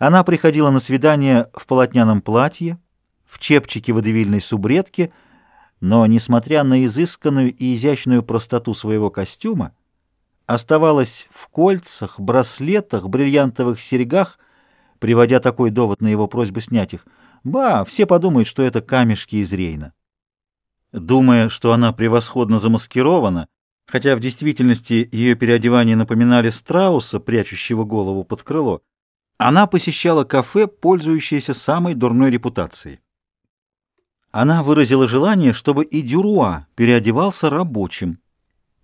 Она приходила на свидание в полотняном платье, в чепчике водевильной субредки, но, несмотря на изысканную и изящную простоту своего костюма, оставалась в кольцах, браслетах, бриллиантовых серьгах, приводя такой довод на его просьбу снять их. Ба, все подумают, что это камешки из Рейна. Думая, что она превосходно замаскирована, хотя в действительности ее переодевания напоминали страуса, прячущего голову под крыло, она посещала кафе, пользующееся самой дурной репутацией. Она выразила желание, чтобы и Дюруа переодевался рабочим,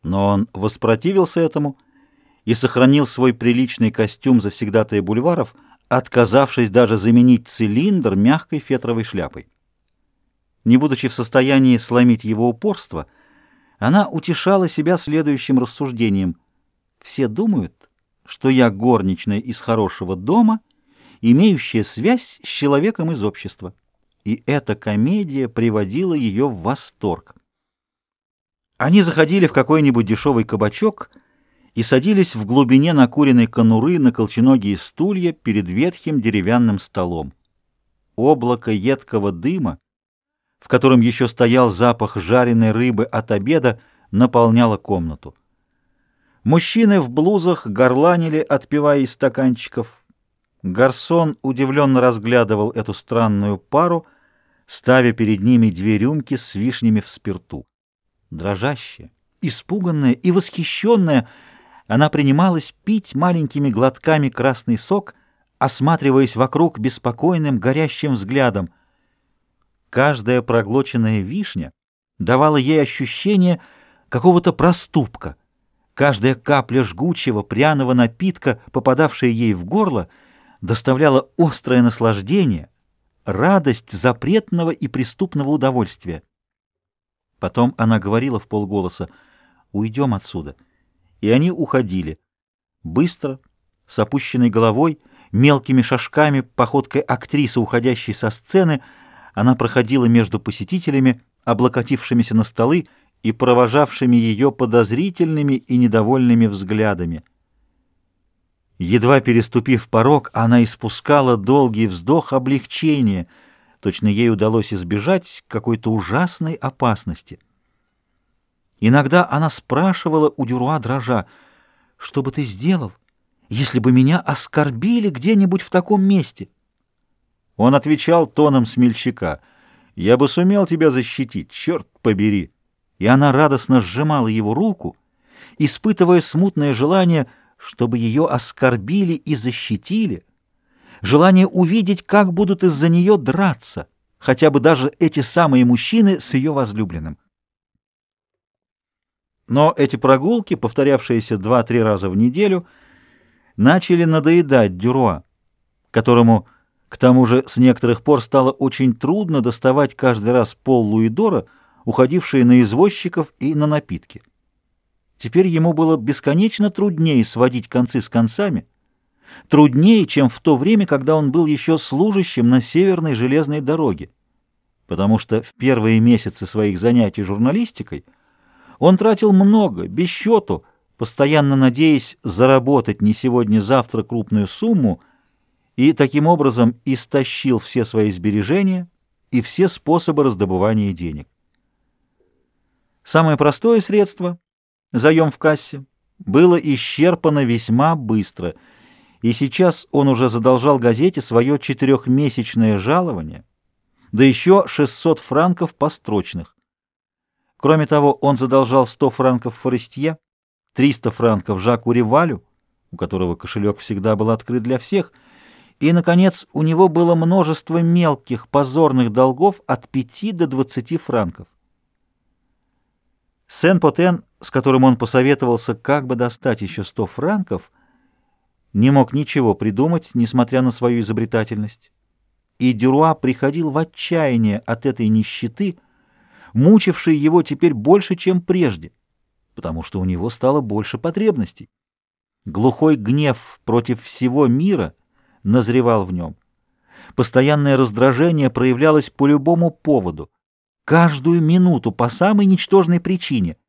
но он воспротивился этому и сохранил свой приличный костюм завсегдатая бульваров, отказавшись даже заменить цилиндр мягкой фетровой шляпой. Не будучи в состоянии сломить его упорство, она утешала себя следующим рассуждением. «Все думают, что я горничная из хорошего дома, имеющая связь с человеком из общества». И эта комедия приводила ее в восторг. Они заходили в какой-нибудь дешевый кабачок и садились в глубине накуренной конуры на колченогие стулья перед ветхим деревянным столом. Облако едкого дыма, в котором еще стоял запах жареной рыбы от обеда, наполняло комнату. Мужчины в блузах горланили, отпивая из стаканчиков. Гарсон удивленно разглядывал эту странную пару, ставя перед ними две рюмки с вишнями в спирту. Дрожащая, испуганная и восхищенная, она принималась пить маленькими глотками красный сок, осматриваясь вокруг беспокойным, горящим взглядом. Каждая проглоченная вишня давала ей ощущение какого-то проступка. Каждая капля жгучего, пряного напитка, попадавшая ей в горло, доставляла острое наслаждение, радость запретного и преступного удовольствия. Потом она говорила в полголоса «Уйдем отсюда». И они уходили. Быстро, с опущенной головой, мелкими шажками, походкой актрисы, уходящей со сцены, она проходила между посетителями, облокотившимися на столы и провожавшими ее подозрительными и недовольными взглядами. Едва переступив порог, она испускала долгий вздох облегчения — Точно ей удалось избежать какой-то ужасной опасности. Иногда она спрашивала у Дюруа дрожа, «Что бы ты сделал, если бы меня оскорбили где-нибудь в таком месте?» Он отвечал тоном смельчака, «Я бы сумел тебя защитить, черт побери!» И она радостно сжимала его руку, испытывая смутное желание, чтобы ее оскорбили и защитили, желание увидеть, как будут из-за нее драться, хотя бы даже эти самые мужчины с ее возлюбленным. Но эти прогулки, повторявшиеся два-три раза в неделю, начали надоедать Дюруа, которому, к тому же, с некоторых пор стало очень трудно доставать каждый раз пол луидора, уходившие на извозчиков и на напитки. Теперь ему было бесконечно труднее сводить концы с концами, труднее, чем в то время, когда он был еще служащим на Северной железной дороге, потому что в первые месяцы своих занятий журналистикой он тратил много, без счету, постоянно надеясь заработать не сегодня-завтра крупную сумму, и таким образом истощил все свои сбережения и все способы раздобывания денег. Самое простое средство — заем в кассе — было исчерпано весьма быстро — и сейчас он уже задолжал газете свое четырехмесячное жалование, да еще 600 франков построчных. Кроме того, он задолжал 100 франков Форестье, 300 франков Жаку Ревалю, у которого кошелек всегда был открыт для всех, и, наконец, у него было множество мелких позорных долгов от 5 до 20 франков. Сен-Потен, с которым он посоветовался, как бы достать еще 100 франков, не мог ничего придумать, несмотря на свою изобретательность. И Дюруа приходил в отчаяние от этой нищеты, мучившей его теперь больше, чем прежде, потому что у него стало больше потребностей. Глухой гнев против всего мира назревал в нем. Постоянное раздражение проявлялось по любому поводу, каждую минуту по самой ничтожной причине —